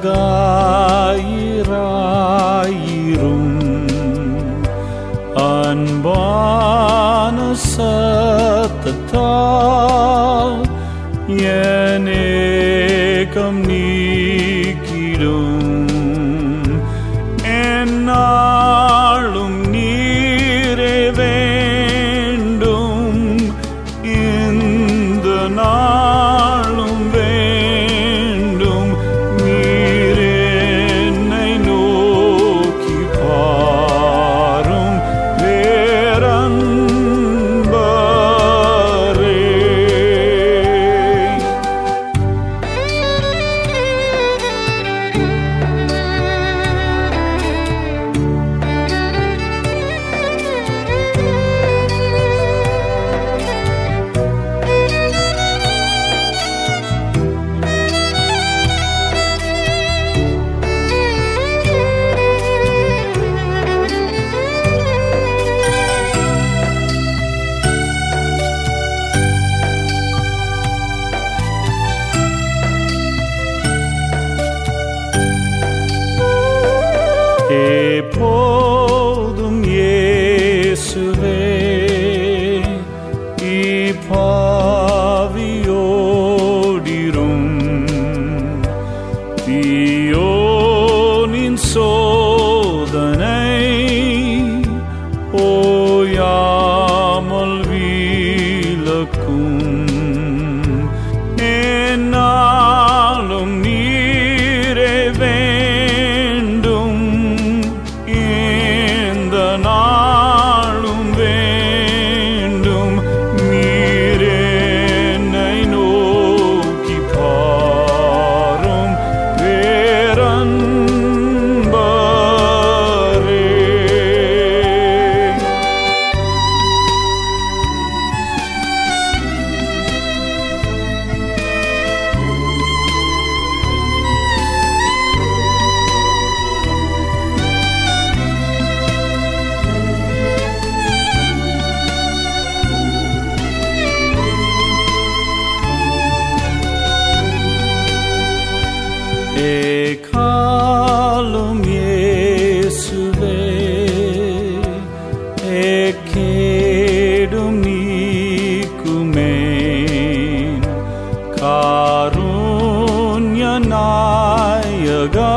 Nagairayirum Anbana Satata Yenekam Nir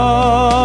love.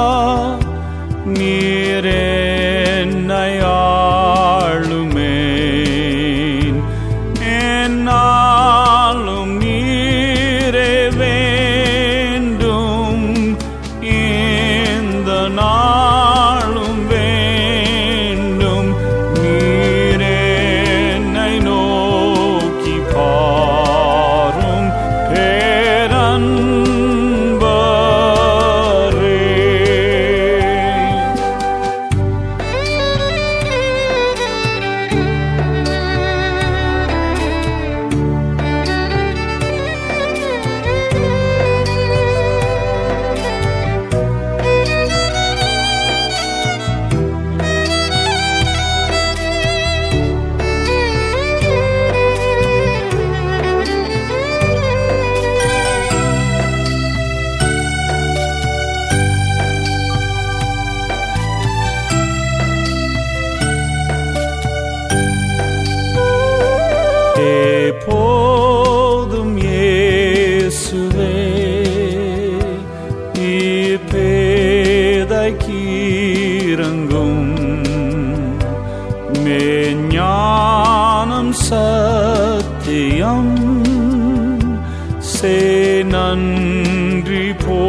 சத்தியம் சேனன்றி போ